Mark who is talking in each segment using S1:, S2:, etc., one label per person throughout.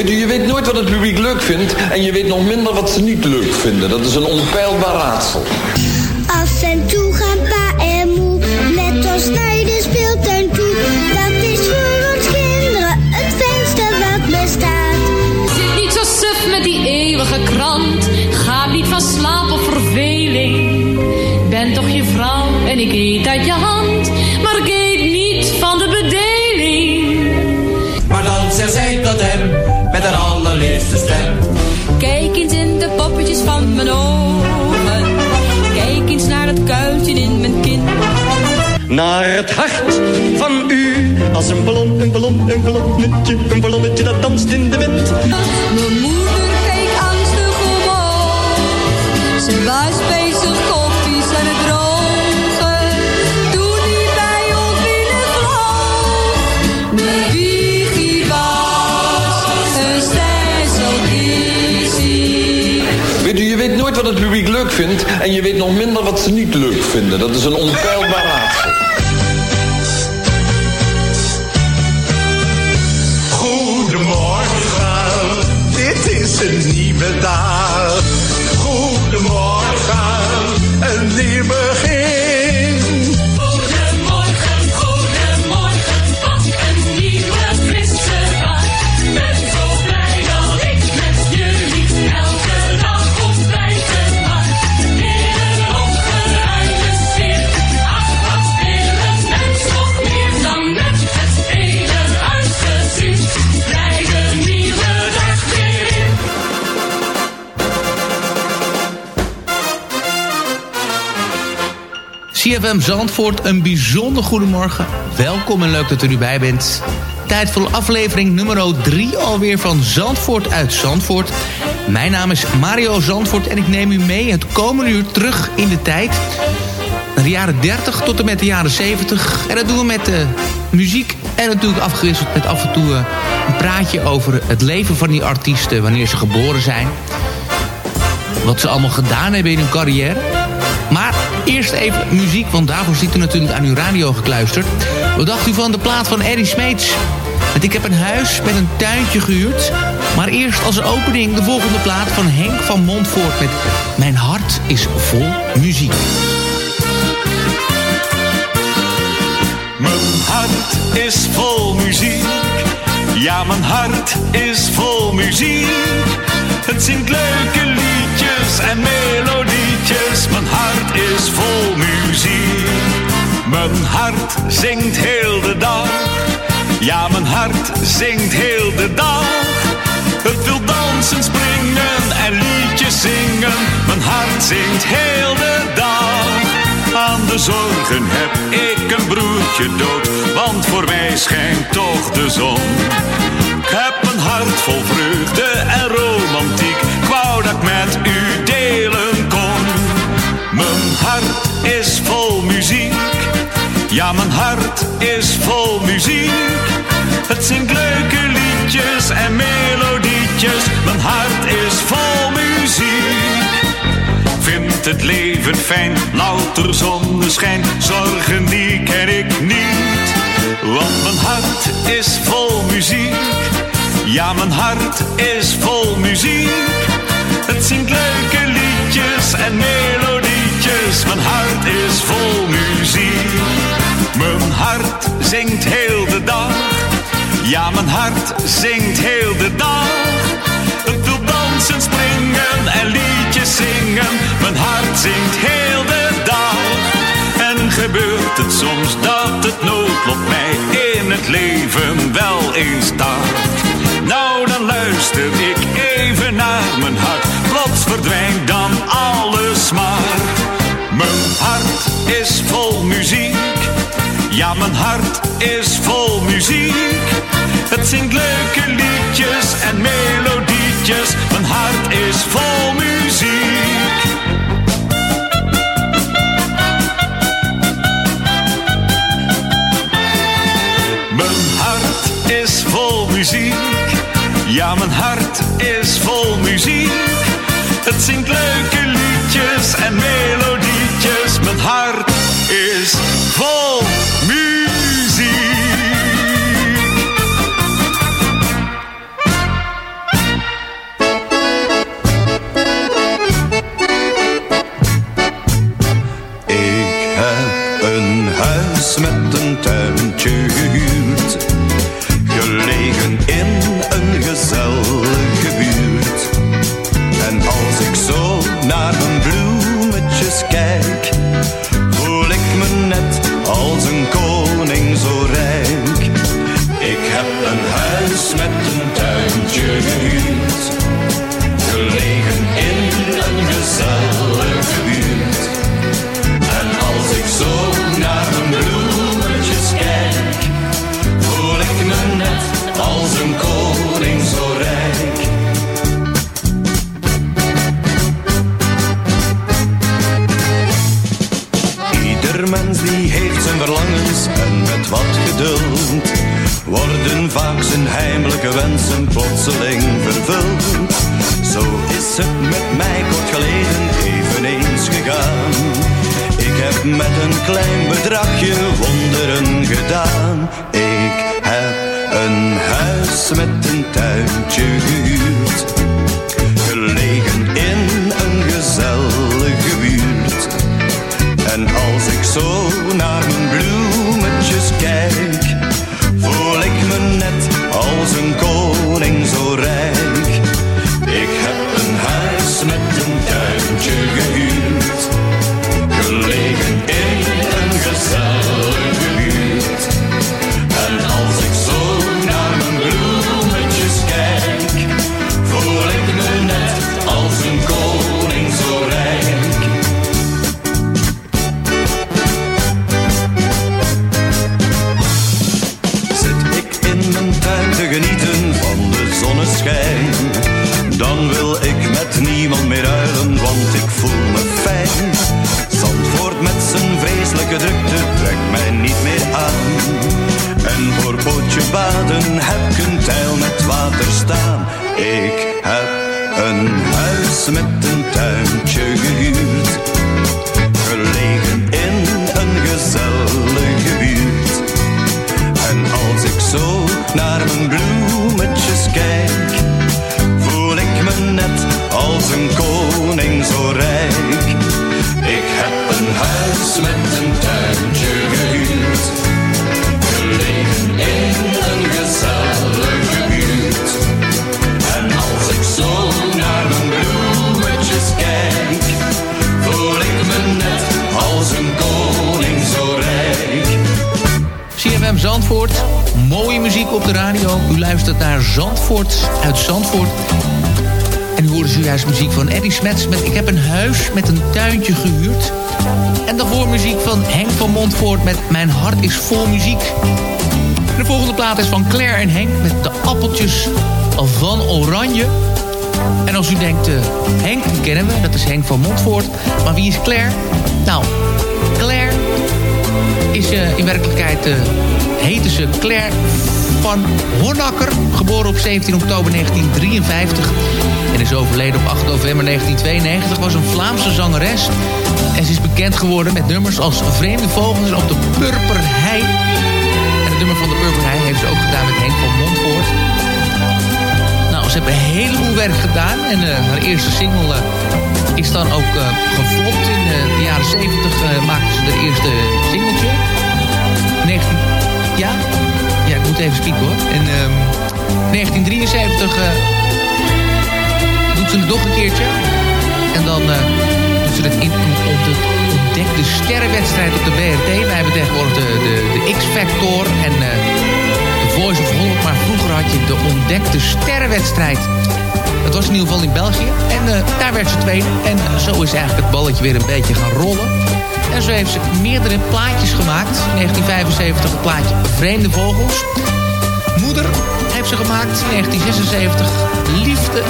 S1: Weet u, je weet nooit wat het publiek leuk vindt... en je weet nog minder wat ze niet leuk vinden. Dat is een onpeilbaar raadsel.
S2: Af en toe gaan pa en moe met ons naar de speeltuin toe. Dat is voor ons kinderen het fijnste wat bestaat.
S3: Zit niet zo suf met die eeuwige krant. Ga niet van slaap of verveling. Ben toch je vrouw en ik eet uit je hand. Kijk eens in de poppetjes van mijn ogen. Kijk eens naar het kuiltje in mijn kin.
S4: Naar het hart van u. Als een ballon, een ballon, een ballonnetje, een ballonnetje dat danst in de wind.
S3: Mijn moeder
S1: en je weet nog minder wat ze niet leuk vinden. Dat is een onpeilbaar raadsel.
S5: CFM Zandvoort, een bijzonder goedemorgen. Welkom en leuk dat u erbij bent. Tijd voor aflevering nummer 3 alweer van Zandvoort uit Zandvoort. Mijn naam is Mario Zandvoort en ik neem u mee het komende uur terug in de tijd. Naar de jaren 30 tot en met de jaren 70. En dat doen we met uh, muziek en natuurlijk afgewisseld met af en toe uh, een praatje over het leven van die artiesten... wanneer ze geboren zijn. Wat ze allemaal gedaan hebben in hun carrière. Eerst even muziek, want daarvoor zit u natuurlijk aan uw radio gekluisterd. Wat dacht u van de plaat van Eddie Smeets? Want ik heb een huis met een tuintje gehuurd. Maar eerst als opening de volgende plaat van Henk van Montvoort met Mijn hart is vol muziek.
S6: Mijn hart is vol muziek. Ja, mijn hart is vol muziek. Het zingt leuke liedjes en melodietjes. Mijn hart is vol muziek. Mijn hart zingt heel de dag. Ja, mijn hart zingt heel de dag. Het wil dansen, springen en liedjes zingen. Mijn hart zingt heel de dag. De zorgen heb ik een broertje dood, want voor mij schijnt toch de zon. Ik heb een hart vol vreugde en romantiek, wou dat ik met u delen kon. Mijn hart is vol muziek, ja mijn hart is vol muziek. Het zingt leuke liedjes en melodietjes, mijn hart is vol muziek. Het leven fijn, louter zonneschijn, zorgen die ken ik niet. Want mijn hart is vol muziek, ja mijn hart is vol muziek. Het zingt leuke liedjes en melodietjes, mijn hart is vol muziek. Mijn hart zingt heel de dag, ja mijn hart zingt heel de dag. Het wil dansen, springen en liedjes Mijn hart zingt heel de dag. En gebeurt het soms dat het noodlot mij in het leven wel eens start. Nou, dan luister ik even naar mijn hart. Plots verdwijnt dan alles maar. Mijn hart is vol muziek. Ja, mijn hart is vol muziek. Het zingt leuke liedjes en Mijn hart is vol muziek. Mijn hart is vol muziek. Ja, mijn hart is vol muziek. Het zingt leuke liedjes en melodietjes. Mijn hart
S4: En
S5: u hoorde zojuist muziek van Eddie Smets met Ik heb een huis met een tuintje gehuurd. En daarvoor muziek van Henk van Montvoort met Mijn hart is vol muziek. De volgende plaat is van Claire en Henk met De appeltjes van Oranje. En als u denkt, eh, Henk die kennen we, dat is Henk van Montvoort. Maar wie is Claire? Nou, Claire is eh, in werkelijkheid uh, heette ze Claire van Honakker. Geboren op 17 oktober 1953 en is overleden op 8 november 1992. Was een Vlaamse zangeres. En ze is bekend geworden met nummers als Vreemde Vogels Op de Purperhei. En het nummer van de Purperhei heeft ze ook gedaan met Henk van Montvoort. Nou, ze hebben een heleboel werk gedaan. En uh, haar eerste single uh, is dan ook uh. In de jaren 70 maakte ze haar eerste singeltje. Moet even spieken hoor. En um, 1973 doet ze het nog een keertje. En dan doet ze het in op de ontdekte sterrenwedstrijd op de BRT. Wij hebben tegenwoordig de, de, de X-Factor en de Voice of Holland. Maar vroeger had je de ontdekte sterrenwedstrijd. Dat was in ieder geval in België. En uh, daar werd ze tweede. En uh, zo is eigenlijk het balletje weer een beetje gaan rollen. En zo heeft ze meerdere plaatjes gemaakt. In 1975 het plaatje Vreemde Vogels. Moeder heeft ze gemaakt. In 1976 Liefde.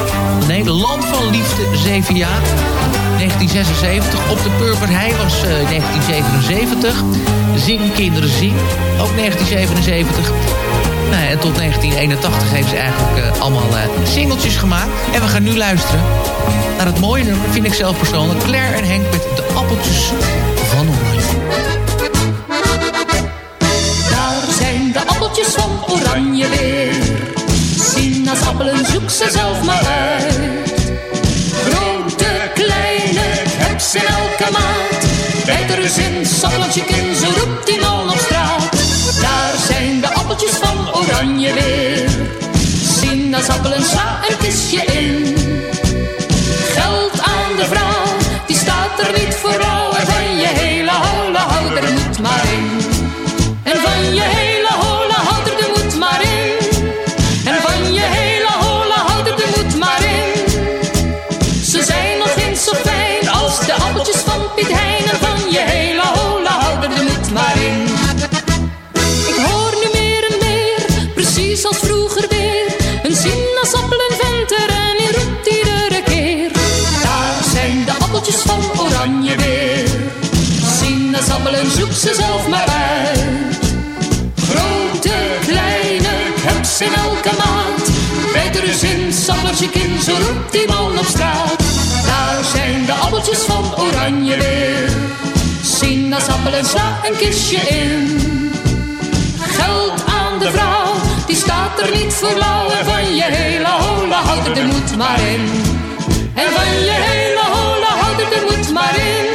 S5: Nee, Land van Liefde, 7 jaar. 1976 Op de Purperhei was uh, 1977. Zing Kinderen Zing. Ook 1977. Nou, en tot 1981 heeft ze eigenlijk uh, allemaal uh, singeltjes gemaakt. En we gaan nu luisteren naar het mooie nummer, vind ik zelf persoonlijk. Claire en Henk met de appeltjes van Oranje.
S3: Daar zijn de appeltjes van Oranje weer. Sinaasappelen, zoek ze zelf maar uit. Grote, kleine, heb ze in elke maat. Bijt er in, sappeltje zo roept die man op straat. Daar zijn de appeltjes van Oranje weer. Sinaasappelen, sla een kistje in. Ze zelf maar uit. Grote, kleine, heb ze in elke maat. Bijt er eens in, appeltje kind, zo roept die man op straat. Daar zijn de appeltjes van oranje weer. Sinaasappel en sla een kistje in. Geld aan de vrouw, die staat er niet voor lauw. Van je hele hola houdt er de moed maar in. En van je hele hola houdt er de moed maar in.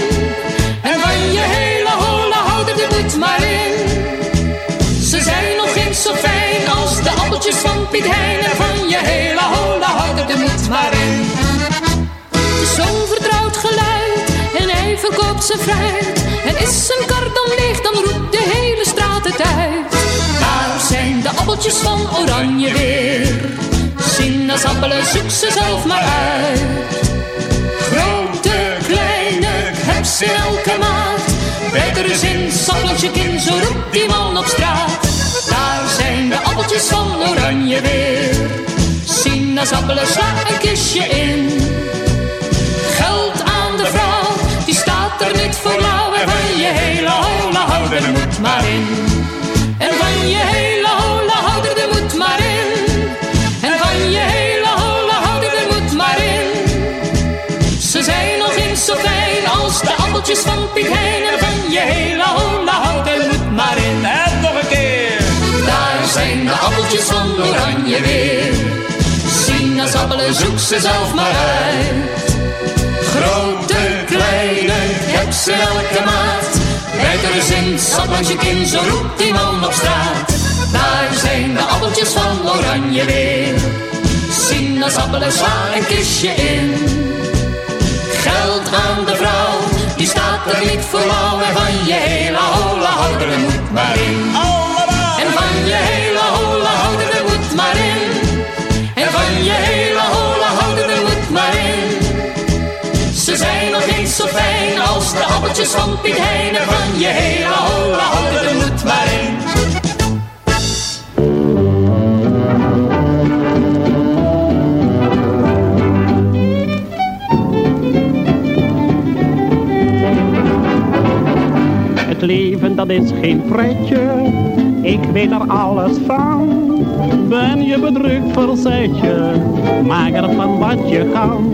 S3: Appeltjes van Piet Hein. En van je hele hola houdt er de moed maar in. Zo'n vertrouwd geluid en hij verkoopt zijn fruit. En is zijn kar dan leeg, dan roept de hele straat het uit. Daar zijn de appeltjes van oranje weer. Sinaasappelen, zoek ze zelf maar uit. Grote, kleine, heb ze in elke maat. Bij er zin, sappeltje kind, zo roept die man op straat. Appeltjes van oranje weer. Sinaasappelen, sla een kistje in. Geld aan de vrouw, die staat er niet voor lauw. En van je hele hola houd er de moed maar in. En van je hele hola houd er de moed maar in. En van je hele hola houd er de moed maar in. Ze zijn nog eens zo fijn als de appeltjes van Piet Hein. En van je hele oranje weer. Sinaasappelen, zoek ze zelf maar uit. Grote, kleine, heb ze elke maat. Er zin, sappeltje kind, zo roept die man op straat. Daar zijn de appeltjes van oranje weer. Sinaasappelen, sla een kistje in. Geld aan de vrouw, die staat er niet voor van je hele hola houd er de moed maar in. Appeltjes van van je hele hola houd er de moed maar in.
S7: Het leven dat is geen pretje, ik weet er alles van. Ben je bedrukt, verzet je, maak ervan wat je kan.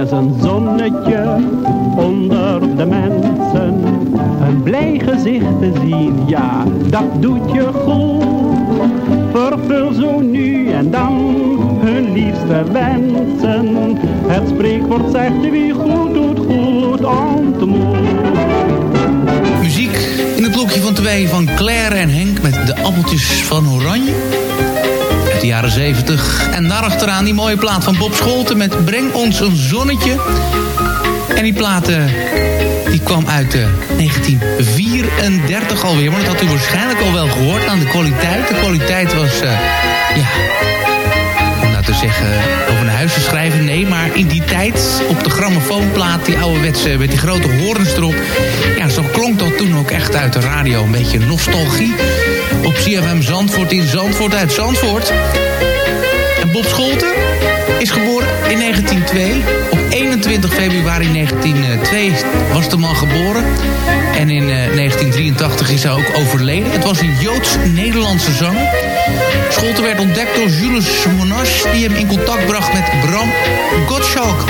S7: Eens een zonnetje onder de mensen. Een blij gezicht te zien, ja, dat doet je goed. vervul zo nu en dan hun liefste wensen. Het spreekwoord zegt wie goed doet, goed ontmoet.
S5: Muziek in het blokje van twee van Claire en Henk met de appeltjes van Oranje. De jaren 70. En daarachteraan die mooie plaat van Bob Scholten met Breng ons een zonnetje. En die plaat eh, die kwam uit eh, 1934 alweer. Maar dat had u waarschijnlijk al wel gehoord aan de kwaliteit. De kwaliteit was, eh, ja, om nou te zeggen, over een huis te schrijven. Nee, maar in die tijd op de grammofoonplaat, die ouderwetse met die grote horens erop. Ja, zo klonk dat toen ook echt uit de radio. Een beetje nostalgie. Op CFM Zandvoort in Zandvoort uit Zandvoort. En Bob Scholten is geboren in 1902. Op 21 februari 1902 was de man geboren. En in eh, 1983 is hij ook overleden. Het was een Joods-Nederlandse zanger. Scholten werd ontdekt door Jules Monas... die hem in contact bracht met Bram Gottschalk.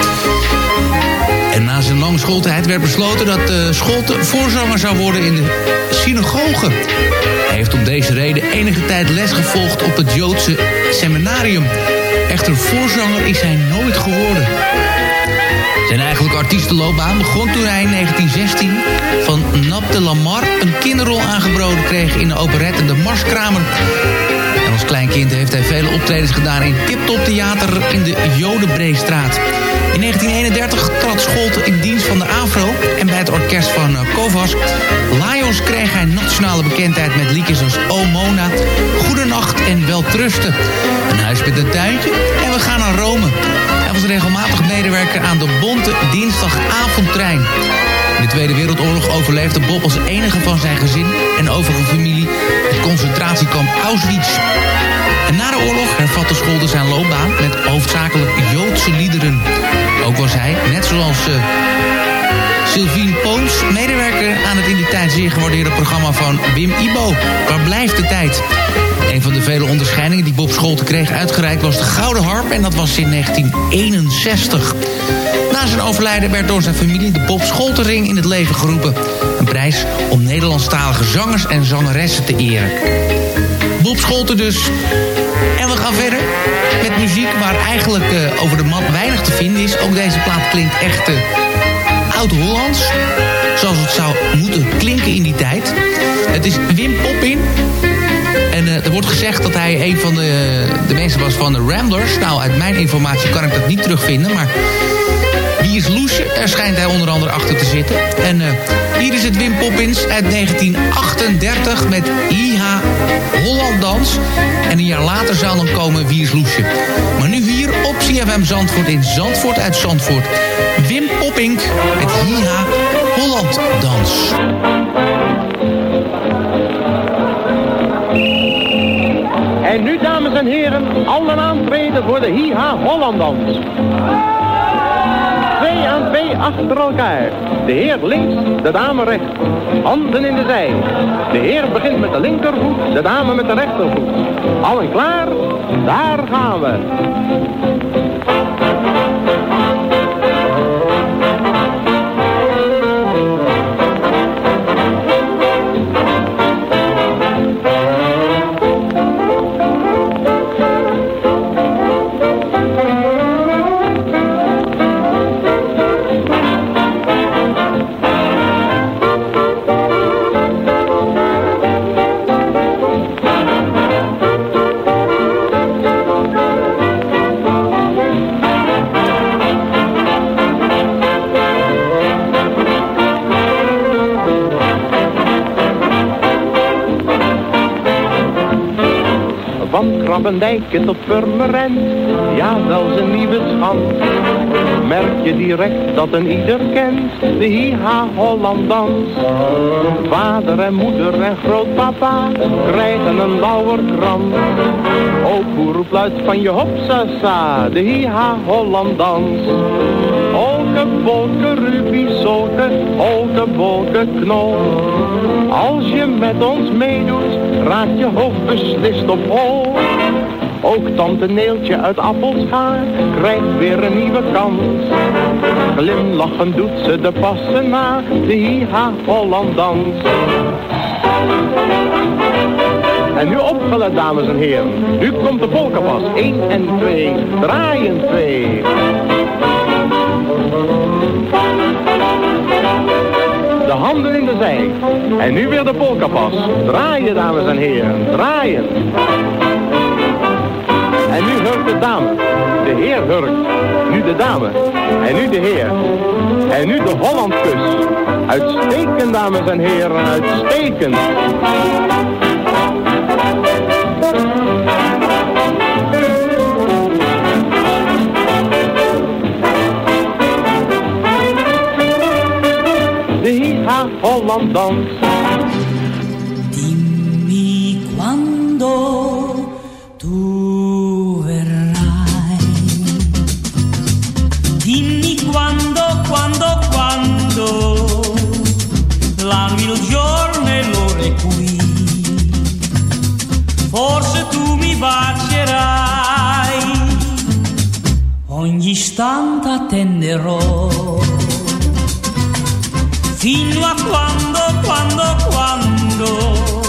S5: En na zijn lange schooltijd werd besloten dat uh, Scholten voorzanger zou worden in de synagoge. Hij heeft om deze reden enige tijd les gevolgd op het Joodse seminarium. Echter voorzanger is hij nooit geworden. Zijn eigenlijke artiestenloopbaan begon toen hij in 1916 van Nap de Lamar een kinderrol aangeboden kreeg in de operette De Marskramer. En als klein kind heeft hij vele optredens gedaan in Tiptop Theater in de Jodenbreestraat. In 1931 trad Scholten in dienst van de AFRO en bij het orkest van uh, Kovas. Lajos kreeg hij nationale bekendheid met liedjes als O Mona, Goedenacht en Weltrusten. Een huis met een tuintje en we gaan naar Rome. Hij was regelmatig medewerker aan de Bonte Dinsdagavondtrein. In de Tweede Wereldoorlog overleefde Bob als enige van zijn gezin en overige familie concentratiekamp Auschwitz. En na de oorlog hervatte Scholder zijn loopbaan met hoofdzakelijk Joodse liederen. Ook was hij, net zoals uh, Sylvien Poons, medewerker aan het in die tijd zeer gewaardeerde programma van Wim Ibo. Waar blijft de tijd? Een van de vele onderscheidingen die Bob Scholten kreeg uitgereikt was de Gouden Harp en dat was in 1961. Na zijn overlijden werd door zijn familie de Bob Scholtering in het leven geroepen. Een prijs om Nederlandstalige zangers en zangeressen te eren. Bob Scholten dus. En we gaan verder met muziek waar eigenlijk uh, over de man weinig te vinden is. Ook deze plaat klinkt echt uh, oud-Hollands. Zoals het zou moeten klinken in die tijd. Het is Wim Poppin. En uh, er wordt gezegd dat hij een van de, de mensen was van de Ramblers. Nou, uit mijn informatie kan ik dat niet terugvinden, maar... Wie is Loesje? Daar schijnt hij onder andere achter te zitten. En uh, hier is het Wim Poppins uit 1938 met Iha Holland Dans. En een jaar later zou dan komen Wie is Loesje. Maar nu hier op CFM Zandvoort in Zandvoort uit Zandvoort. Wim Poppink met Iha Holland Dans.
S8: En nu, dames en heren, allen aantreden voor de Hiha Hollandans. Twee aan twee achter elkaar. De heer links, de dame rechts. Handen in de zij. De heer begint met de linkervoet, de dame met de rechtervoet. Allen klaar? Daar gaan we. Krabbendijken tot Purmerend, ja wel zijn nieuwe schand. Merk je direct dat een ieder kent, de Hiha Hollandans. Vader en moeder en grootpapa krijgen een lauwerkrant. Ook roept luid van je hopsasa, de Hiha Hollandans. Olke, bolke, ruby, solke, olke, bolke, knol. Als je met ons meedoet, raakt je hoofd beslist op hol. Ook tante Neeltje uit Appelschaar krijgt weer een nieuwe kans. Glimlachend doet ze de passen na, de Hiha Hollandans. En nu opgelet, dames en heren. Nu komt de polkapas. 1 en 2. Draaien 2. De handen in de zij. En nu weer de polkapas. Draaien, dames en heren. Draaien. En nu hurkt de dame. De heer hurkt. Nu de dame. En nu de heer. En nu de Hollandkus. Uitstekend, dames en heren. Uitstekend. De Hiha Holland dans.
S9: Quando. Il giorno e l'ora è qui. Forse tu mi bacierai. Ogni istante attenderò. Fino a quando, quando, quando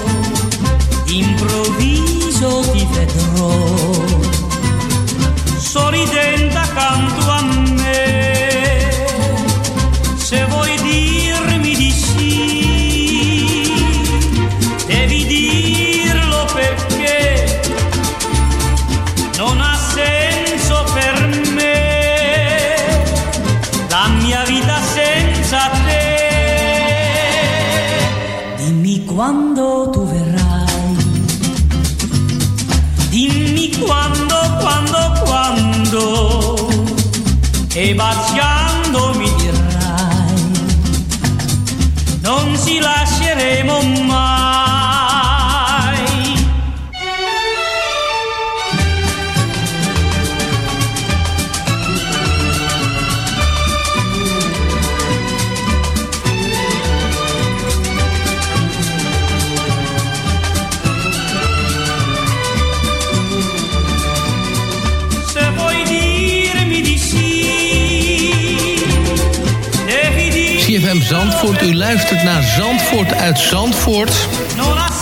S5: Zandvoort uit Zandvoort.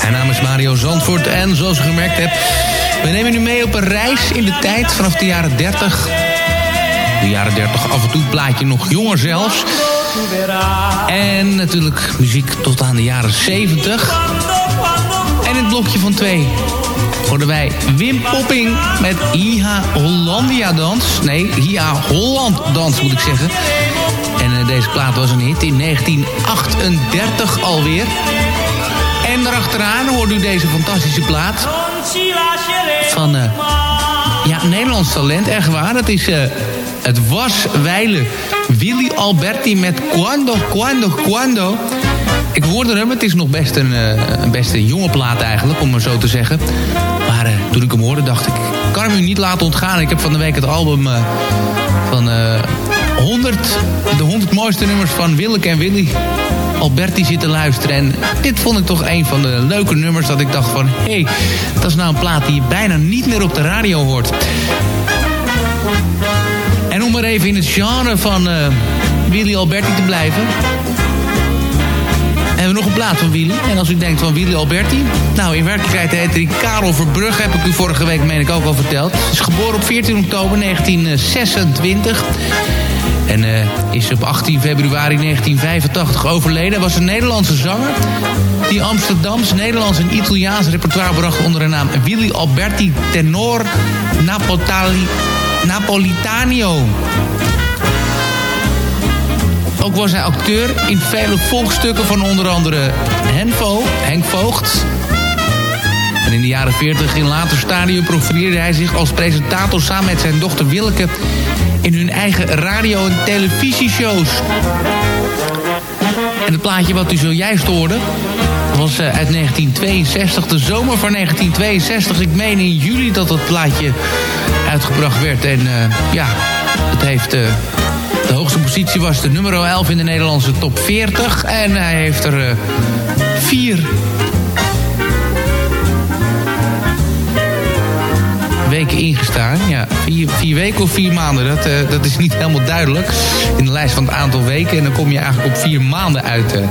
S5: Mijn naam is Mario Zandvoort en zoals u gemerkt hebt... we nemen u mee op een reis in de tijd vanaf de jaren 30. De jaren 30 af en toe plaatje nog jonger zelfs. En natuurlijk muziek tot aan de jaren 70. En het blokje van twee hoorden wij Wim Popping met IHA Hollandia Dans. Nee, IHA Holland Dans moet ik zeggen. En eh, deze plaat was een hit in 1938 alweer. En daarachteraan hoorde u deze fantastische plaat van eh, ja, Nederlands talent, echt waar. Het is eh, het was wijlen Willy Alberti met Quando, Quando, Quando. Ik hoorde hem, het is nog best een, eh, een jonge plaat eigenlijk, om maar zo te zeggen. Maar eh, toen ik hem hoorde dacht ik, kan hem u niet laten ontgaan. Ik heb van de week het album eh, van eh 100, de 100 mooiste nummers van Willeke en Willy Alberti zitten luisteren. En dit vond ik toch een van de leuke nummers dat ik dacht van... hé, hey, dat is nou een plaat die je bijna niet meer op de radio hoort. En om maar even in het genre van eh, Willy Alberti te blijven... hebben we nog een plaat van Willy. En als u denkt van Willy Alberti... Nou, in werkelijkheid heet hij Karel Verbrugge. Heb ik u vorige week, meen ik, ook al verteld. Hij is geboren op 14 oktober 1926... En eh, is op 18 februari 1985 overleden. Hij was een Nederlandse zanger die Amsterdams, Nederlands en Italiaans repertoire bracht onder de naam Willy Alberti Tenor Napotali, Napolitanio. Ook was hij acteur in vele volkstukken van onder andere Henvo, Henk Voogd. En in de jaren 40 in later stadium profileerde hij zich als presentator samen met zijn dochter Willeke in hun eigen radio- en televisieshows. En het plaatje wat u zojuist hoorde... was eh, uit 1962, de zomer van 1962. Ik meen in juli dat dat plaatje uitgebracht werd. En eh, ja, het heeft... eh, de hoogste positie was de nummer 11 in de Nederlandse top 40. En hij heeft er vier ingestaan. Ja, vier, vier weken of vier maanden, dat, eh, dat is niet helemaal duidelijk. In de lijst van het aantal weken. En dan kom je eigenlijk op vier maanden uit. eh.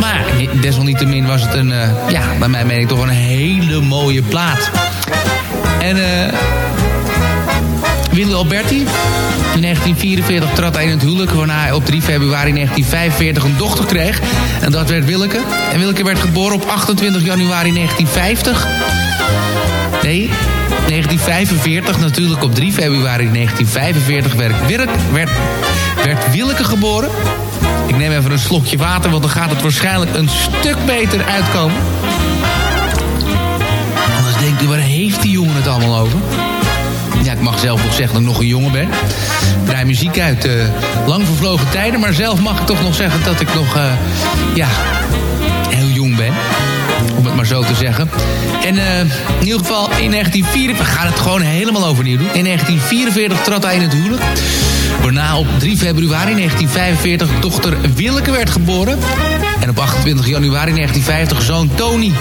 S5: Maar desalniettemin was het een, eh, ja, bij mij meen ik toch een hele mooie plaat. En eh Willy Alberti. In 1944 trad hij in het huwelijk, waarna hij op 3 februari 1945 een dochter kreeg. En dat werd Willeke. En Willeke werd geboren op 28 januari 1950. Nee, 1945 natuurlijk op 3 februari 1945 werd, werd, werd Willeke geboren. Ik neem even een slokje water, want dan gaat het waarschijnlijk een stuk beter uitkomen. Anders denkt u, waar heeft die jongen het allemaal over? Ja, ik mag zelf nog zeggen dat ik nog een jongen ben. Ik draai muziek uit eh, lang vervlogen tijden. Maar zelf mag ik toch nog zeggen dat ik nog, eh, ja, heel jong ben. Zo te zeggen. En eh, in ieder geval in 1944, we gaan het gewoon helemaal overnieuw doen. In 1944 trad hij in het huwelijk. Waarna op 3 februari 1945 dochter Willeke werd geboren. En op 28 januari 1950 zoon Tony.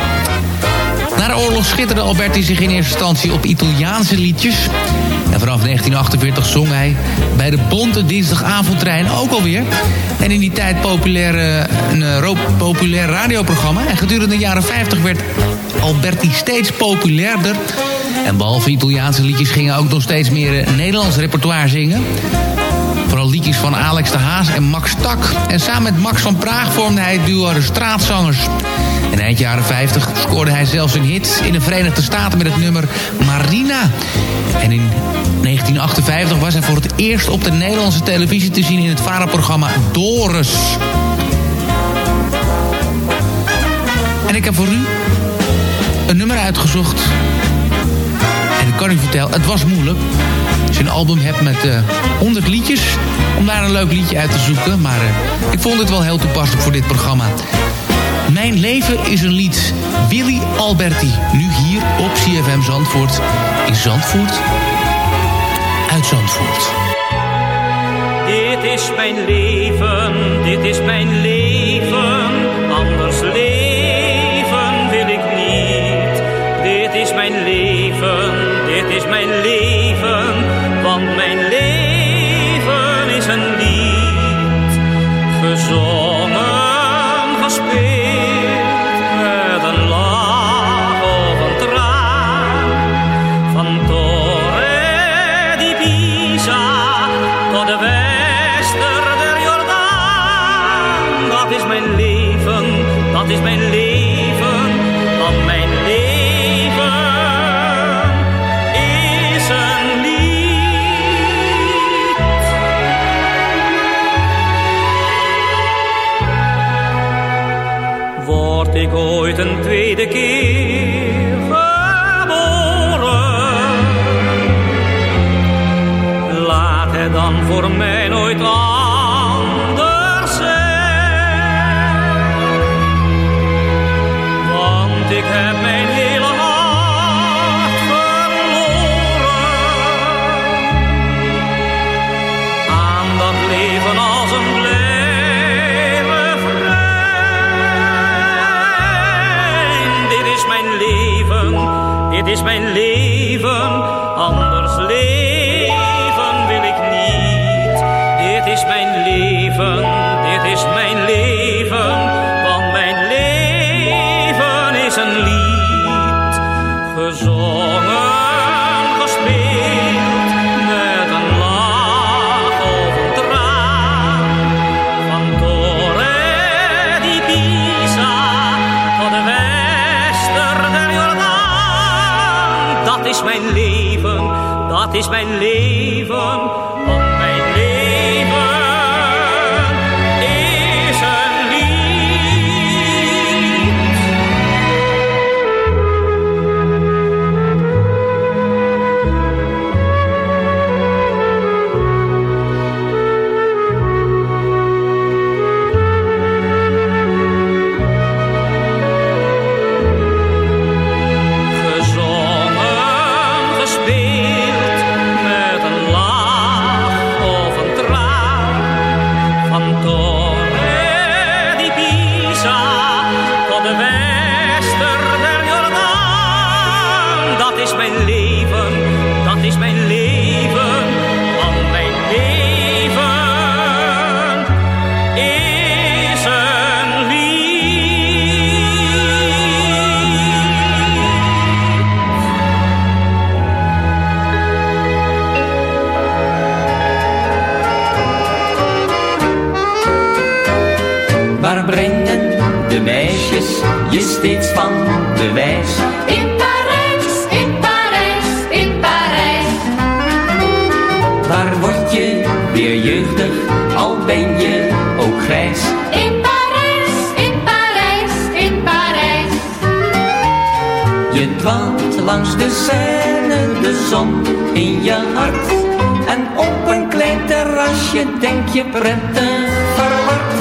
S5: Na de oorlog schitterde Alberti zich in eerste instantie op Italiaanse liedjes. En vanaf 1948 zong hij bij de Bonte Dinsdagavondtrein ook alweer. En in die tijd populair, een eh, populair radioprogramma. En gedurende de jaren 50 werd Alberti steeds populairder. En behalve Italiaanse liedjes gingen ook nog steeds meer eh, Nederlands repertoire zingen. Vooral liedjes van Alex de Haas en Max Tak. En samen met Max van Praag vormde hij het duo de Straatzangers. In eind jaren 50 scoorde hij zelfs een hit in de Verenigde Staten met het nummer Marina. En in 1958 was hij voor het eerst op de Nederlandse televisie te zien in het vaderprogramma Doris. En ik heb voor u een nummer uitgezocht. En ik kan u vertellen, het was moeilijk. Als je een album hebt met eh 100 liedjes, om daar een leuk liedje uit te zoeken. Maar eh, ik vond het wel heel toepasselijk voor dit programma. Mijn leven is een lied. Willy Alberti. Nu hier op CFM Zandvoort. In Zandvoort. Uit Zandvoort.
S9: Dit is mijn leven, dit is mijn leven, is mijn leven,
S10: dwaalt langs de Seine, de zon in je hart. En op een klein terrasje denk je prettig verward.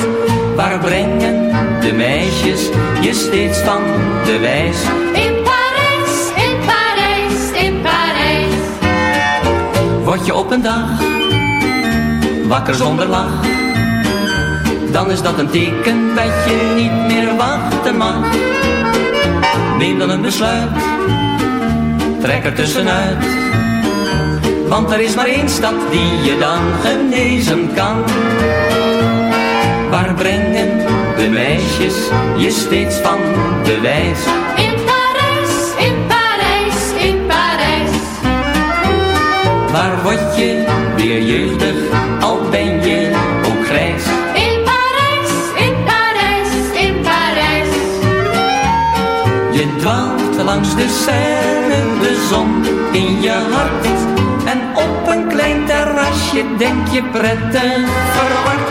S10: Waar brengen de meisjes je steeds van de wijs?
S3: In Parijs, in Parijs, in Parijs.
S10: Word je op een dag wakker zonder lach? Dan is dat een teken dat je niet meer wachten mag. Neem dan een besluit, trek er tussenuit. Want er is maar één stad die je dan genezen kan. Waar brengen de meisjes je steeds van de wijs?
S3: In Parijs, in Parijs, in Parijs.
S10: Waar word je weer jeugdig, langs de Seine, de zon in je hart. En op een klein terrasje denk je prettig verward.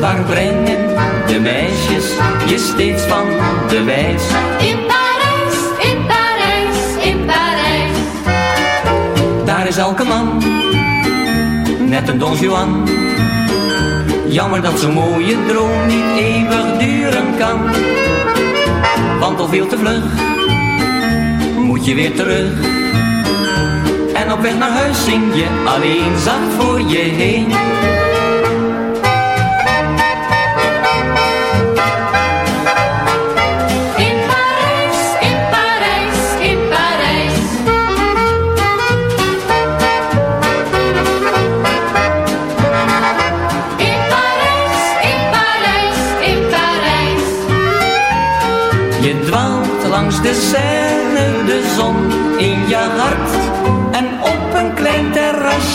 S10: Waar brengen de meisjes je steeds van de wijs?
S3: In Parijs, in Parijs, in Parijs.
S10: Daar is elke man, net een Don Juan. Jammer dat zo'n mooie droom niet eeuwig duren kan. Want al veel te vlug, je weer terug. En op weg naar huis zing je alleen zacht voor je heen.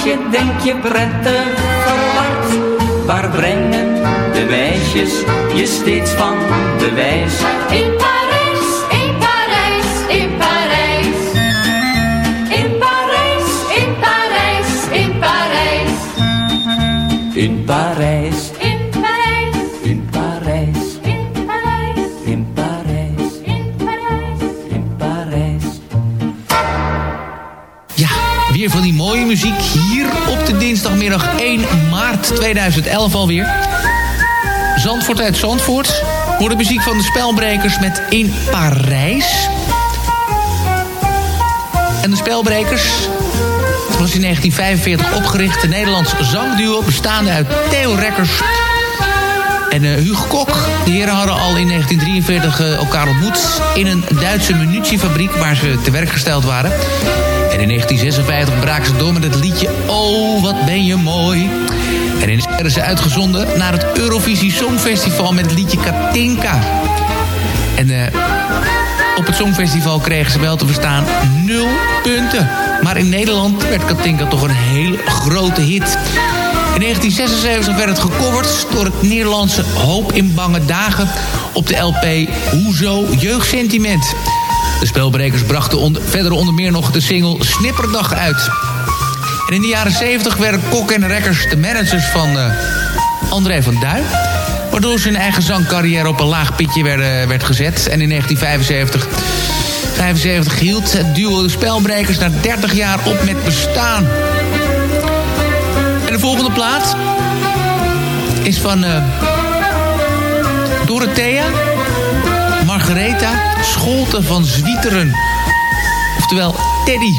S10: Terrasje denk je prettig verward. Waar brengen de meisjes je steeds van de wijs?
S5: Dinsdagmiddag 1 maart 2011 alweer. Zandvoort uit Zandvoort. Voor de muziek van de Spelbrekers met In Parijs. En de Spelbrekers was in 1945 opgericht. Een Nederlands zangduo bestaande uit Theo Rekkers en eh, Hugo Kok. De heren hadden al in 1943 eh, elkaar ontmoet... in een Duitse munitiefabriek waar ze te werk gesteld waren. En in 1956 braken ze door met het liedje Oh, wat ben je mooi. En in werden ze uitgezonden naar het Eurovisie Songfestival... met het liedje Katinka. En eh, op het Songfestival kregen ze wel te verstaan nul punten. Maar in Nederland werd Katinka toch een hele grote hit. In 1976 werd het gecoverd door het Nederlandse Hoop in Bange Dagen... op de LP Hoezo Jeugdsentiment. De spelbrekers brachten verder onder meer nog de single Snipperdag uit. En in de jaren 70 werden Kok en Rekkers de managers van eh, André van Duin... waardoor zijn eigen zangcarrière op een laag pitje werd, gezet. En in 1975 75 hield het duo de Spelbrekers na 30 jaar op met bestaan. En de volgende plaat is van eh Dorothea Margaretha Scholte van Zwieteren. Oftewel Teddy.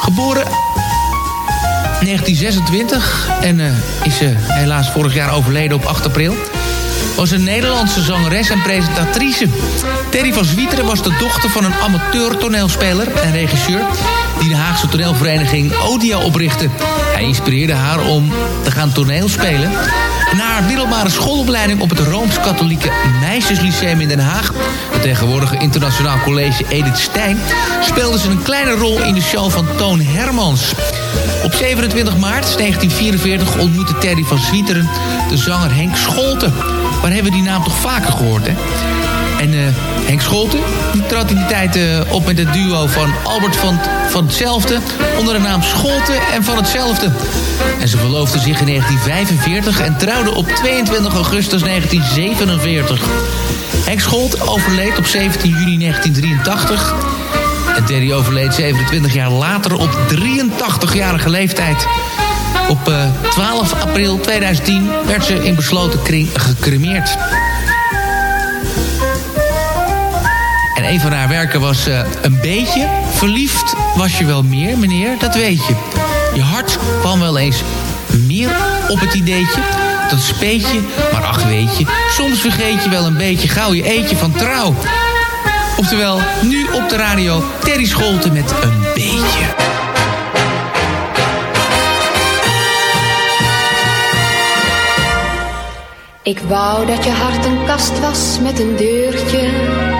S5: Geboren 1926 en eh, is uh, helaas vorig jaar overleden op 8 april. Was een Nederlandse zangeres en presentatrice. Terry van Zwieteren was de dochter van een amateur toneelspeler en regisseur... die de Haagse toneelvereniging Odia oprichtte. Hij inspireerde haar om te gaan toneelspelen. Na middelbare schoolopleiding op het Rooms-Katholieke Meisjeslyceum in Den Haag... het tegenwoordige internationaal college Edith Stein... speelde ze een kleine rol in de show van Toon Hermans. Op 27 maart 1944 ontmoette Terry van Zwieteren de zanger Henk Scholten. Waar hebben we die naam toch vaker gehoord, hè? En eh, Henk Scholten, trad in die tijd eh, op met het duo van Albert van, van Hetzelfde... onder de naam Scholten en Van Hetzelfde. En ze verloofden zich in 1945 en trouwden op 22 augustus 1947. Henk Scholt overleed op 17 juni 1983... En Terry overleed 27 jaar later op 83-jarige leeftijd. Op uh, 12 april 2010 werd ze in besloten kring gecremeerd. Een van haar werken was uh, een beetje. Verliefd was je wel meer, meneer, dat weet je. Je hart kwam wel eens meer op het ideetje. Dat speetje, maar ach weet je, soms vergeet je wel een beetje gauw je eetje van trouw. Oftewel, nu op de radio Terry Scholten met een beetje.
S11: Ik wou dat je hart een kast was met een deurtje.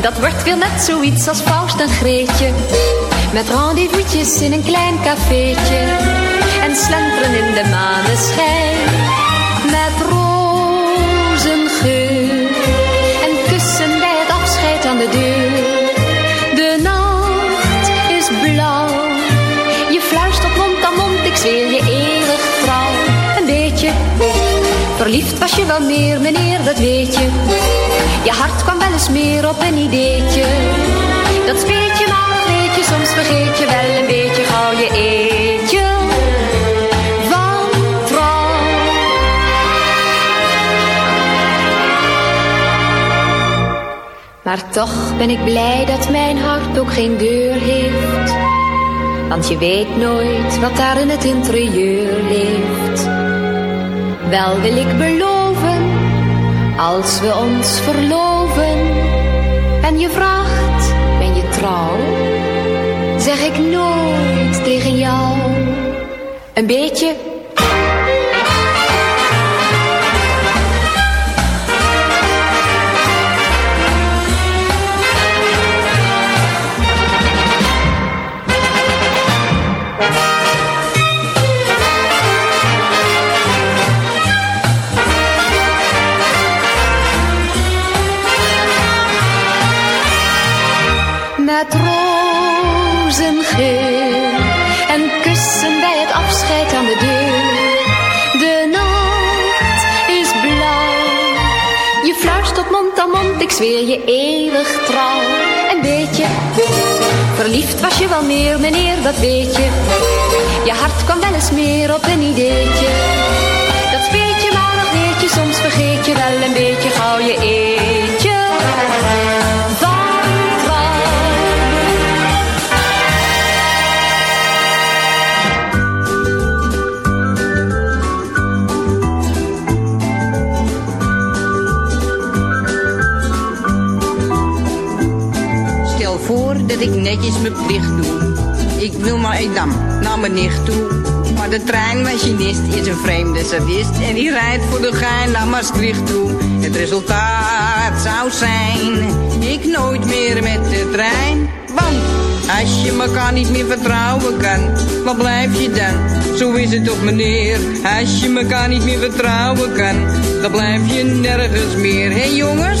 S11: Dat wordt weer net zoiets als Faust en Greetje. Met rendezvous'tjes in een klein cafeetje. En slenteren in de maneschijn. Met rozengeur. En kussen bij het afscheid aan de deur. De nacht is blauw. Je fluistert mond aan mond, ik zweer je Was je wel meer, meneer, dat weet je. Je hart kwam wel eens meer op een ideetje. Dat speet je maar, dat weet je, soms vergeet je wel een beetje gauw je eetje. Van trouw. Maar toch ben ik blij dat mijn hart ook geen deur heeft. Want je weet nooit wat daar in het interieur leeft. Wel wil ik beloven, als we ons verloven. En je vraagt, ben je trouw? Zeg ik nooit tegen jou. Een beetje zweer je eeuwig trouw. Een beetje verliefd was je wel meer, meneer, dat weet je. Je hart kwam wel eens meer op een ideetje. Dat weet je maar, dat weet je, soms vergeet je wel een beetje gauw je eetje.
S12: Netjes mijn plicht doe. Ik wil naar Edam, naar mijn nicht toe. Maar de treinmachinist is een vreemde sadist. En die rijdt voor de gein naar Maastricht toe. Het resultaat zou zijn, ik nooit meer met de trein. Want als je elkaar niet meer vertrouwen kan, waar blijf je dan? Zo is het toch meneer, als je elkaar niet meer vertrouwen kan, dan blijf je nergens meer. Hé hey jongens?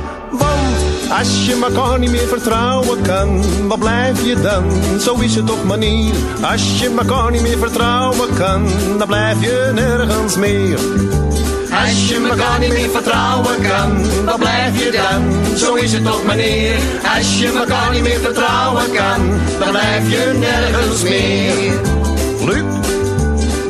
S13: Als je elkaar niet meer vertrouwen kan, waar blijf je dan? Zo is het toch manier. Als je elkaar niet meer vertrouwen kan, dan blijf je nergens meer.
S14: Als je elkaar niet meer vertrouwen kan, waar blijf je dan? Zo is het toch meneer. Als je elkaar niet meer vertrouwen kan, dan blijf je nergens meer.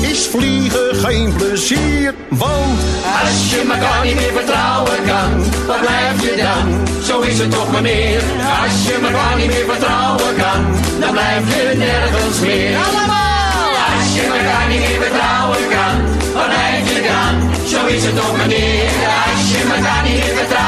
S13: is vliegen geen plezier, want
S14: Als je elkaar niet meer vertrouwen kan, waar blijf je dan? Zo is het toch meneer. Als je elkaar niet meer vertrouwen kan, dan blijf je nergens meer. Allemaal! Als je elkaar niet meer vertrouwen kan, waar blijf je dan? Zo is het toch meneer. Als je elkaar niet meer vertrouwen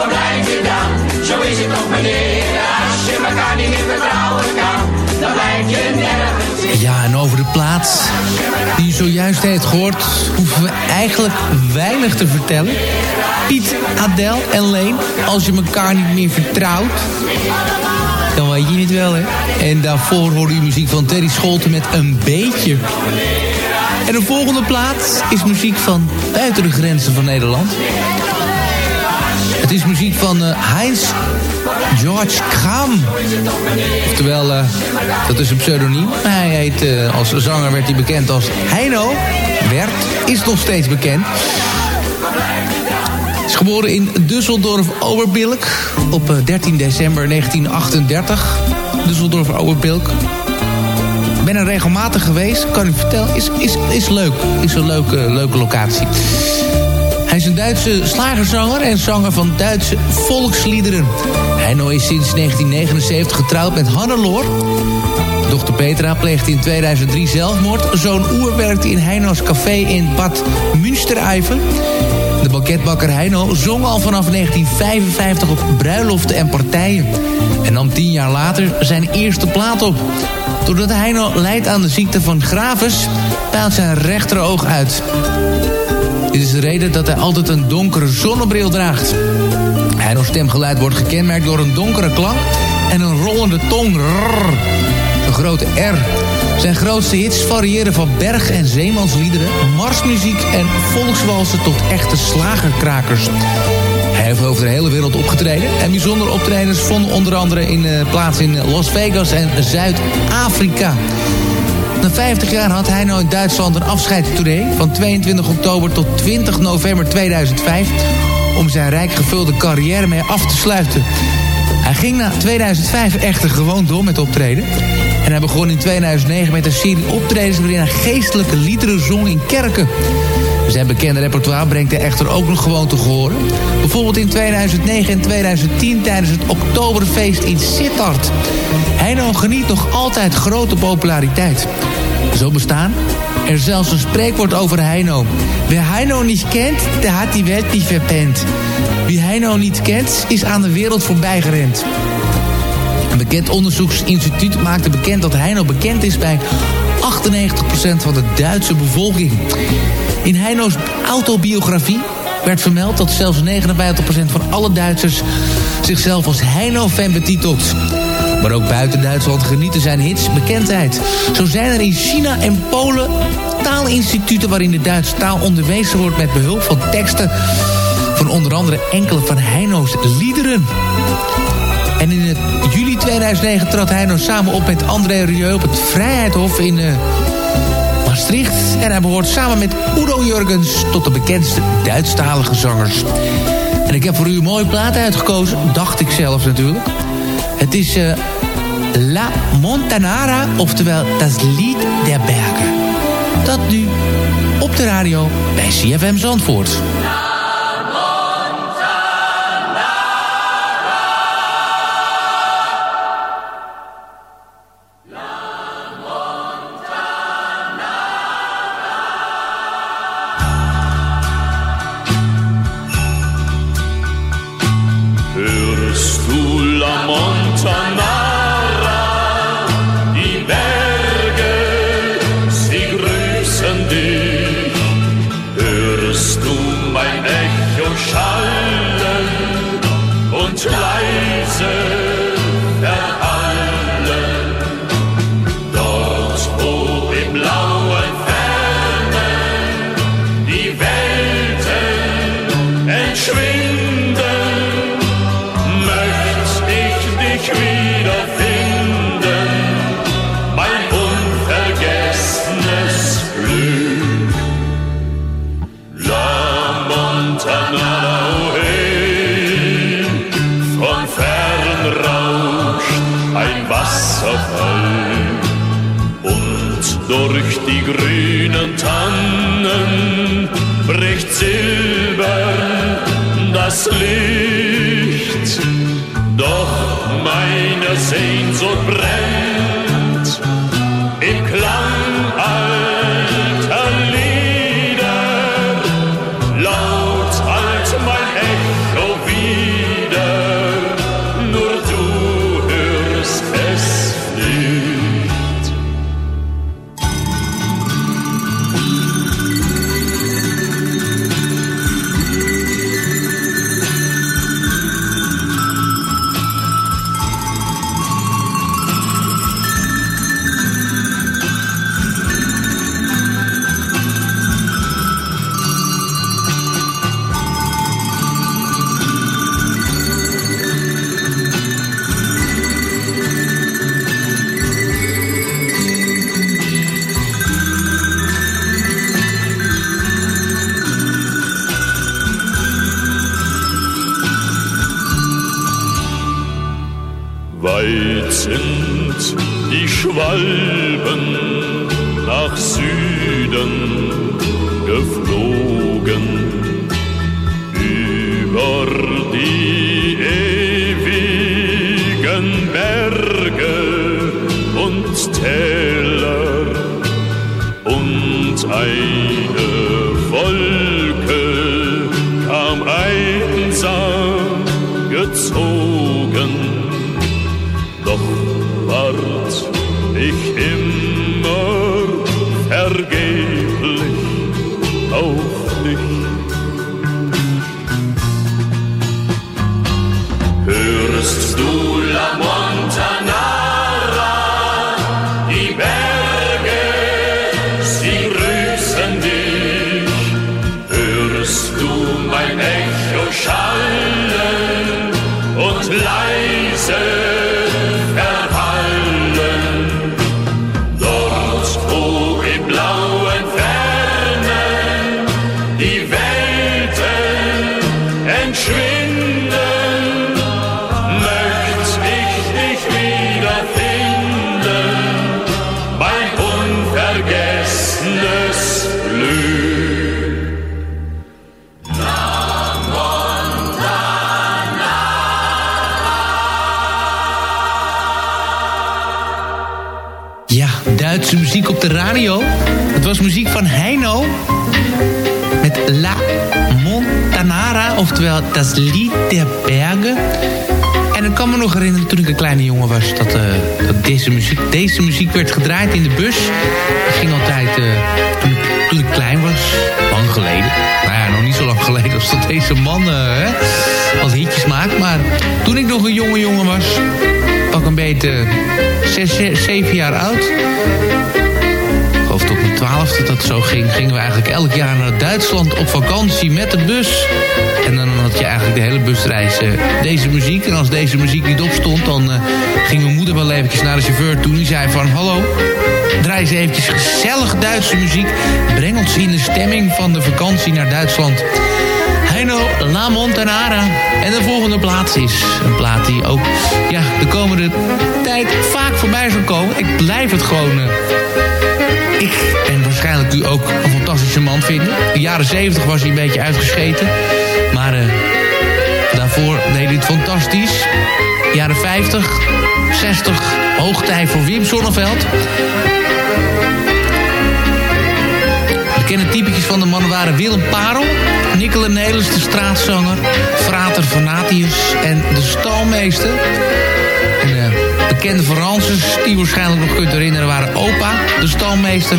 S14: Waar blijf je dan? Zo is het toch meneer. Als je elkaar niet meer vertrouwen kan, dan blijf je nergens.
S5: Ja, en over de plaats die je zojuist heeft gehoord... hoeven we eigenlijk weinig te vertellen. Piet, Adel en Leen, als je elkaar niet meer vertrouwt... dan weet je het wel, hè. En daarvoor hoorde u muziek van Terry Scholten met Een Beetje. En de volgende plaats is muziek van buiten de grenzen van Nederland. Het is muziek van eh, Heinz George Kram. Oftewel, eh, dat is een pseudoniem. Hij heet, eh, als zanger werd hij bekend als Heino. Werd, is nog steeds bekend. Is geboren in Düsseldorf-Oberbilk op eh, 13 december 1938. Düsseldorf-Oberbilk. Ben er regelmatig geweest, kan ik vertellen. Is, is, is leuk. Is een leuke, leuke locatie. Hij is een Duitse slagerzanger en zanger van Duitse volksliederen. Heino is sinds 1979 getrouwd met Hannelore. Dochter Petra pleegde in 2003 zelfmoord. Zoon Oer werkte in Heino's café in Bad Münstereifen. De banketbakker Heino zong al vanaf 1955 op bruiloften en partijen. En nam tien jaar later zijn eerste plaat op. Doordat Heino lijdt aan de ziekte van Graves, puilt zijn rechteroog uit. Dit is de reden dat hij altijd een donkere zonnebril draagt. Heino's stemgeluid wordt gekenmerkt door een donkere klank en een rollende tong. Een grote R. Zijn grootste hits variëren van berg- en zeemansliederen, marsmuziek en volkswalsen tot echte slagerkrakers. Hij heeft over de hele wereld opgetreden. En bijzondere optredens vonden onder andere in, eh, plaats in Las Vegas en Zuid-Afrika. Na 50 jaar had hij nou in Duitsland een afscheidstournee... van 22 oktober tot 20 november 2005... om zijn rijk gevulde carrière mee af te sluiten. Hij ging na 2005 echter gewoon door met optreden. En hij begon in 2009 met een serie optredens... waarin hij geestelijke liederen zong in kerken. Zijn bekende repertoire brengt hij echter ook nog gewoon te horen. Bijvoorbeeld in 2009 en 2010 tijdens het Oktoberfeest in Sittard. Heino geniet nog altijd grote populariteit. Zo bestaan er zelfs een spreekwoord over Heino. Wie Heino niet kent, der had die wet niet verpend. Wie Heino niet kent, is aan de wereld voorbij gerend. Een bekend onderzoeksinstituut maakte bekend dat Heino bekend is bij 98% van de Duitse bevolking. In Heino's autobiografie werd vermeld dat zelfs 59% van alle Duitsers zichzelf als Heino-fan betitelt. Maar ook buiten Duitsland genieten zijn hits bekendheid. Zo zijn er in China en Polen taalinstituten waarin de Duitse taal onderwezen wordt met behulp van teksten
S6: van onder andere enkele van Heino's liederen. En in juli 2009 trad Heino samen op met André Rieu op het Vrijheidhof in uh, Maastricht. En hij behoort samen met Udo Jurgens tot de bekendste Duitsstalige zangers. En ik heb voor u een mooie plaat uitgekozen, dacht ik zelf natuurlijk. Het is uh, La Montanara, oftewel Das Lied der Bergen. Dat nu op de radio bij CFM Zandvoort.
S5: Leise dat, das
S6: Lied der Berge. En ik kan me nog herinneren toen ik een kleine jongen was... dat, eh, dat deze, muziek, deze muziek werd gedraaid in de bus. Ik ging altijd... Eh, toen, ik klein was, lang geleden... nou ja, nog niet zo lang geleden als dat deze man uh, wat hitjes maakt... maar toen ik nog een jonge jongen was... pak een beetje zeven jaar oud... geloof toch
S5: 12 dat dat zo ging, gingen we eigenlijk elk jaar naar Duitsland op vakantie met de bus. En dan had je eigenlijk de hele busreis uh, deze muziek. En als deze muziek niet opstond, dan eh, ging mijn moeder wel eventjes naar de chauffeur toe. Die zei van, hallo, draai eens eventjes gezellig Duitse muziek. Breng ons in de stemming van de vakantie naar Duitsland. Heino La Montanara. En de volgende plaats is een plaat die ook ja, de komende tijd vaak voorbij zal komen. Ik blijf het gewoon... Eh, ik en waarschijnlijk u ook een fantastische man vinden. In de jaren 70 was hij een beetje uitgescheten. Maar eh, daarvoor deed hij het fantastisch. Jaren 50, 60, hoogtij voor Wim Sonneveld. Bekende typetjes van de mannen waren Willem Parel... Nicola Nelis, de straatzanger... Frater Vanatius en de stalmeester. En bekende verrances die waarschijnlijk nog kunt herinneren... waren Opa, de stalmeester...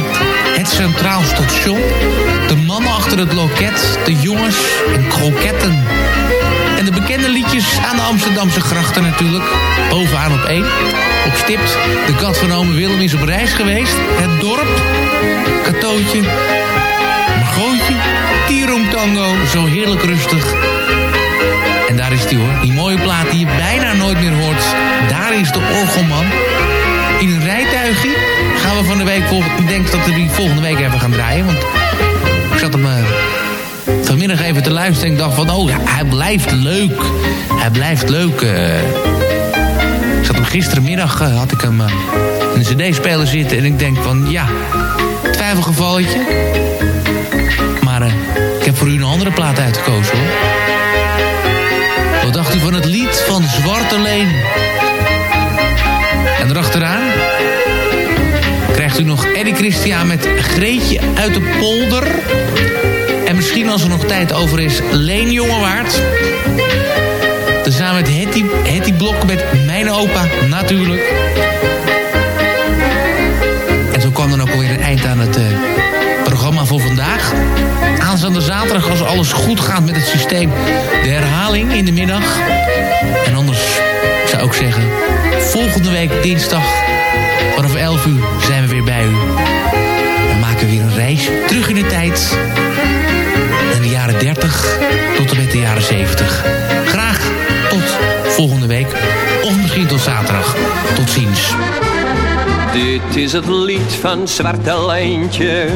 S5: Het Centraal Station... De mannen achter het loket... De jongens en kroketten... En de bekende liedjes aan de Amsterdamse grachten natuurlijk. Bovenaan op één. Op stipt. De kat van ome Willem is op reis geweest. Het dorp. Katootje. Margootje. Tierom Tango. Zo heerlijk rustig. Is die hoor. Die mooie plaat die je bijna nooit meer hoort. Daar is de orgelman. In een rijtuigje gaan we van de week volgende... Ik denk dat we die volgende week even gaan draaien. Want ik zat hem... eh, vanmiddag even te luisteren en ik dacht van... oh ja, hij blijft leuk. Hij blijft leuk. eh. Ik zat hem gisterenmiddag, eh, had ik hem in de cd-speler zitten... en ik denk van ja, twijfelgevalletje. Maar ik heb voor u een andere plaat uitgekozen hoor. U van het lied van Zwarte Leen? En erachteraan krijgt u nog Eddie Christian met Greetje uit de polder... En misschien als er nog tijd over is, Leen Jongewaard. Tezamen met Hetty, Hetty Blok met Mijn Opa, natuurlijk. Als alles goed gaat met het systeem... de herhaling in de middag. En anders zou ik zeggen... volgende week dinsdag vanaf 11 uur zijn we weer bij u. Dan maken we weer een reis terug in de tijd in de jaren 30 tot en met de jaren 70. Graag tot volgende week. Of misschien tot zaterdag. Tot ziens.
S15: Dit is het lied van Zwarte Lijntje,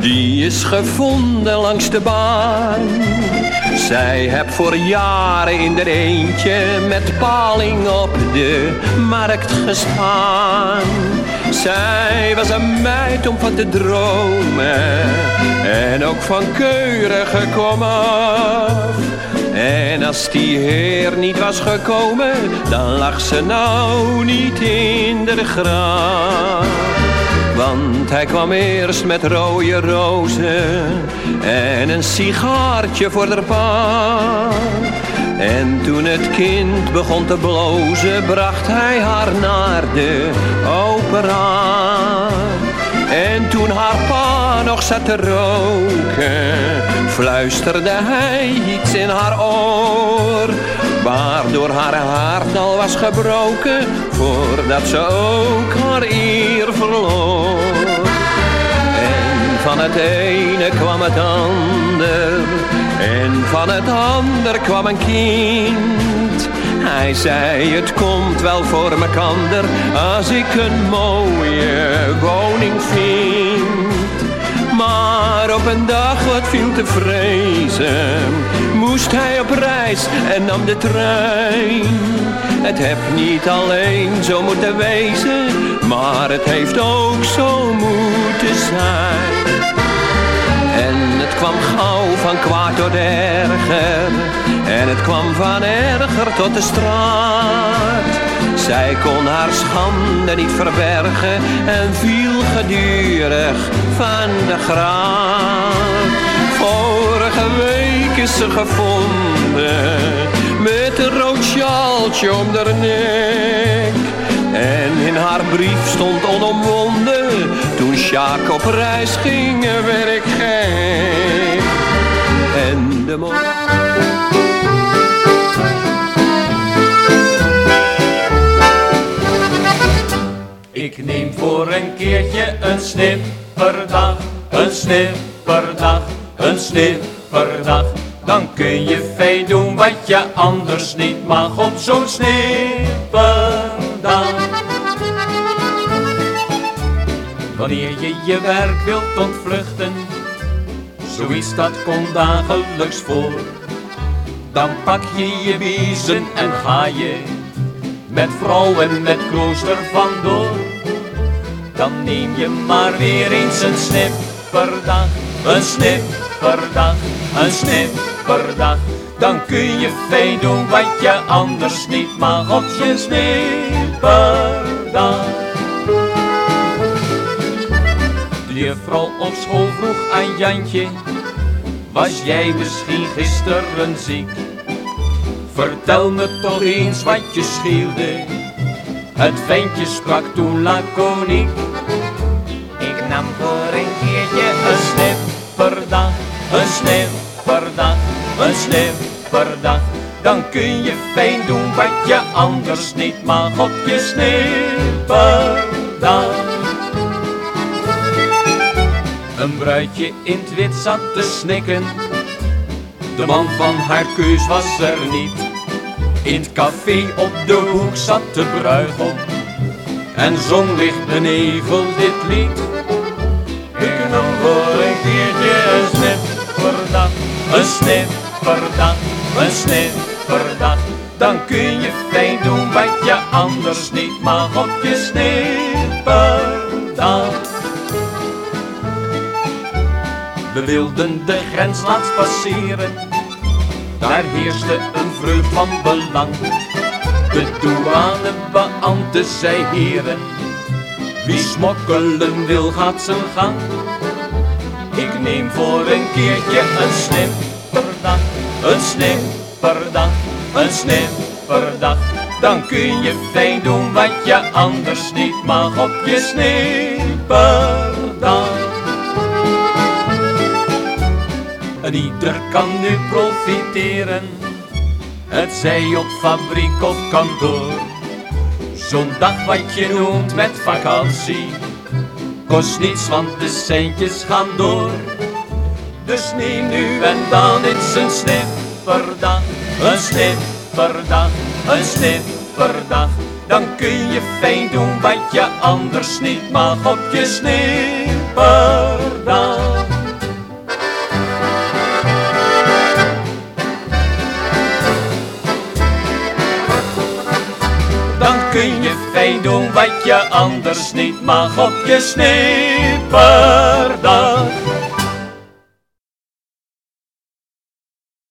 S15: die is gevonden langs de baan. Zij heb voor jaren in de eentje met paling op de markt gestaan. Zij was een meid om van te dromen en ook van keurige komaf. En als die heer niet was gekomen, dan lag ze nou niet in de graaf. Want hij kwam eerst met rode rozen en een sigaartje voor de pa. En toen het kind begon te blozen, bracht hij haar naar de opera. En toen haar pa nog zat te roken, fluisterde hij iets in haar oor. Waardoor haar hart al was gebroken, voordat ze ook haar eer verloor. En van het ene kwam het ander, en van het ander kwam een kind. Hij zei het komt wel voor mekander als ik een mooie woning vind. Maar op een dag wat viel te vrezen, moest hij op reis en nam de trein. Het heeft niet alleen zo moeten wezen, maar het heeft ook zo moeten zijn. En het kwam gauw van kwaad tot erger. En het kwam van erger tot de straat. Zij kon haar schande niet verbergen en viel gedurig van de graad. Vorige week is ze gevonden met een rood sjaaltje om haar nek. En in haar brief stond onomwonden, toen Sjaak op reis ging, werd ik. En de mo-
S9: Ik neem voor een keertje een snip
S16: snipperdag, een snipperdag, een snipperdag. Dan kun je fijn doen wat je anders niet mag op zo'n snipperdag. Wanneer je je werk wilt ontvluchten, zoiets dat komt dagelijks voor. Dan pak je je biezen en ga je met vrouw en met klooster vandoor. Dan neem je maar weer eens een snipperdag, een snipperdag, een snipperdag. Dan kun je fijn doen wat je anders niet mag op je snipperdag. De juffrouw op school vroeg aan Jantje, was jij misschien gisteren ziek? Vertel me toch eens wat je scheelde. Het ventje sprak toen laconiek. Ik nam voor een keertje een snipperdag, een snipperdag, een snipperdag. Dan kun je fijn doen wat je anders niet mag op je snipperdag. Een bruidje in het wit zat te snikken. De man van haar keus was er niet. In het café op de hoek zat de bruigom. En zong licht benevel dit lied. Ik nam voor een keertje een snipperdag, een snipperdag, een snipperdag. Dan kun je fijn doen wat je anders niet mag op je snipperdag. We wilden de grens laatst passeren, daar heerste een vreugd van belang. De douanebeambte zei heren, wie smokkelen wil gaat zijn gang. Ik neem voor een keertje een snipperdag, een snipperdag, een snipperdag. Dan kun je fijn doen wat je anders niet mag op je snipperdag. Ieder kan nu profiteren, het zij op fabriek of kantoor. Zo'n dag wat je noemt met vakantie, kost niets want de centjes gaan door. Dus neem nu en dan eens een snipperdag, een snipperdag, een snipperdag. Dan kun je fijn doen wat je anders niet mag op je snipperdag. Kun je fijn doen wat je anders niet mag op je snipperdag.